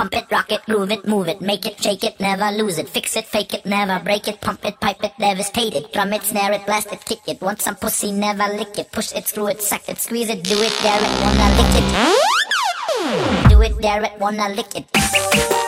pump it, rock it, groove it, move it, make it, shake it, never lose it, fix it, fake it, never break it, pump it, pipe it, devastate it, drum it, snare it, blast it, kick it, want some pussy, never lick it, push it, screw it, suck it, squeeze it, do it, dare it, wanna lick it, do it, dare it, wanna lick it.